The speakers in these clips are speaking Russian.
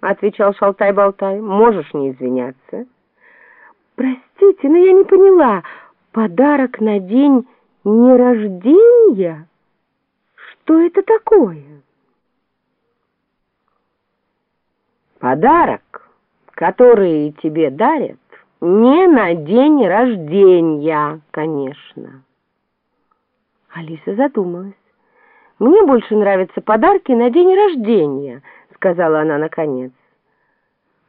— отвечал Шалтай-Болтай. «Можешь не извиняться». «Простите, но я не поняла. Подарок на день нерождения? Что это такое?» «Подарок, который тебе дарят, не на день рождения, конечно». Алиса задумалась. «Мне больше нравятся подарки на день рождения», — сказала она наконец.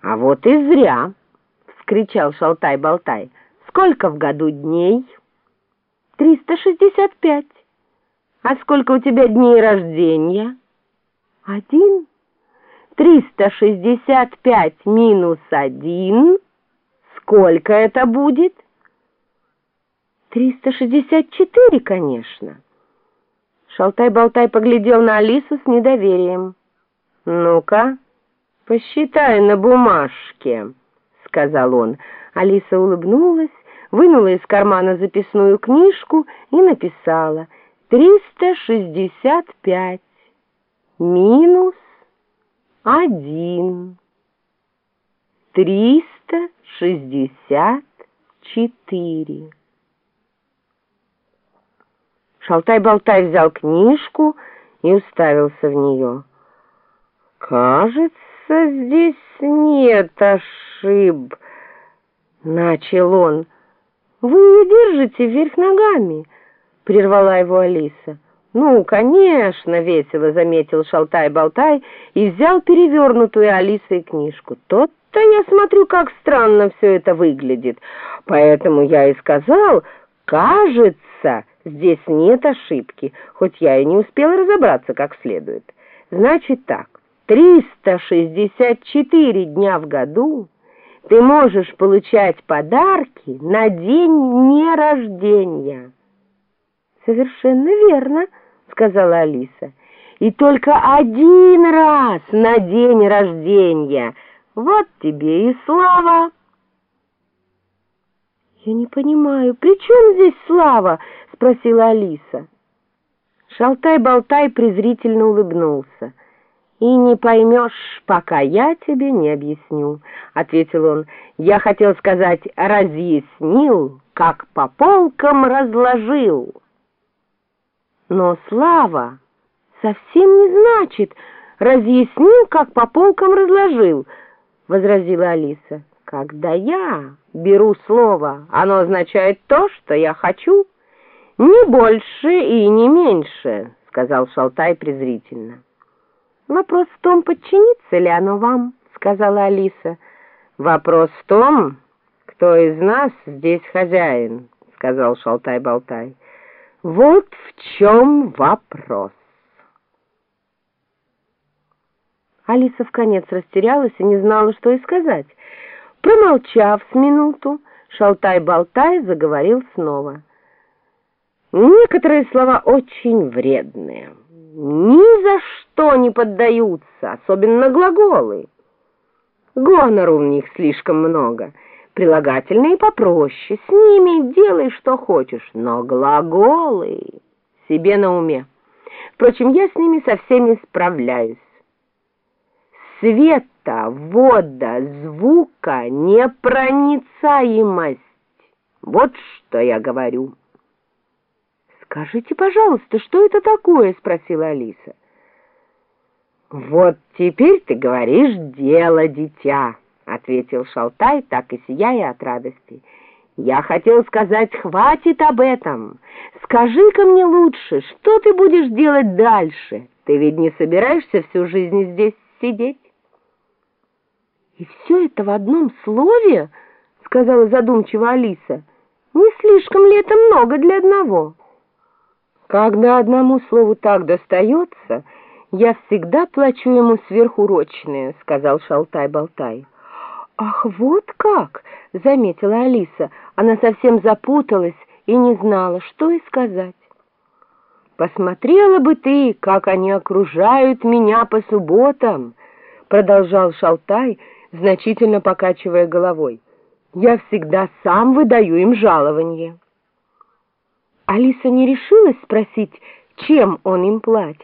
«А вот и зря!» — вскричал Шалтай-Болтай. «Сколько в году дней?» «Триста шестьдесят пять». «А сколько у тебя дней рождения?» «Один». «Триста шестьдесят пять минус один. Сколько это будет?» «Триста шестьдесят четыре, конечно». Шалтай-болтай поглядел на Алису с недоверием. «Ну-ка, посчитай на бумажке», — сказал он. Алиса улыбнулась, вынула из кармана записную книжку и написала «Триста шестьдесят пять минус один. Триста шестьдесят четыре». Шалтай-болтай взял книжку и уставился в нее. «Кажется, здесь нет ошиб», — начал он. «Вы ее держите вверх ногами», — прервала его Алиса. «Ну, конечно», — весело заметил Шалтай-болтай и взял перевернутую Алисой книжку. «Тот-то я смотрю, как странно все это выглядит. Поэтому я и сказал, кажется...» Здесь нет ошибки, хоть я и не успела разобраться как следует. Значит так, 364 дня в году ты можешь получать подарки на день нерождения. Совершенно верно, сказала Алиса. И только один раз на день рождения. Вот тебе и слава. Я не понимаю, при чем здесь слава? спросила Алиса. Шалтай-болтай презрительно улыбнулся. «И не поймешь, пока я тебе не объясню», — ответил он. «Я хотел сказать, разъяснил, как по полкам разложил». «Но слава совсем не значит, разъяснил, как по полкам разложил», — возразила Алиса. «Когда я беру слово, оно означает то, что я хочу». «Не больше и не меньше», — сказал Шалтай презрительно. «Вопрос в том, подчинится ли оно вам», — сказала Алиса. «Вопрос в том, кто из нас здесь хозяин», — сказал Шалтай-болтай. «Вот в чем вопрос». Алиса в конец растерялась и не знала, что и сказать. Промолчав с минуту, Шалтай-болтай заговорил снова — Некоторые слова очень вредные, ни за что не поддаются, особенно глаголы. Гонору в них слишком много, прилагательные попроще, с ними делай что хочешь, но глаголы себе на уме. Впрочем, я с ними совсем не справляюсь. Света, вода, звука, непроницаемость. Вот что я говорю. «Скажите, пожалуйста, что это такое?» — спросила Алиса. «Вот теперь ты говоришь дело, дитя», — ответил Шалтай, так и сияя от радости. «Я хотел сказать, хватит об этом. Скажи-ка мне лучше, что ты будешь делать дальше? Ты ведь не собираешься всю жизнь здесь сидеть?» «И все это в одном слове?» — сказала задумчиво Алиса. «Не слишком ли это много для одного?» Когда одному слову так достается, я всегда плачу ему сверхурочные, сказал Шалтай-болтай. Ах, вот как, заметила Алиса. Она совсем запуталась и не знала, что и сказать. Посмотрела бы ты, как они окружают меня по субботам, продолжал Шалтай, значительно покачивая головой. Я всегда сам выдаю им жалование. Алиса не решилась спросить, чем он им платит.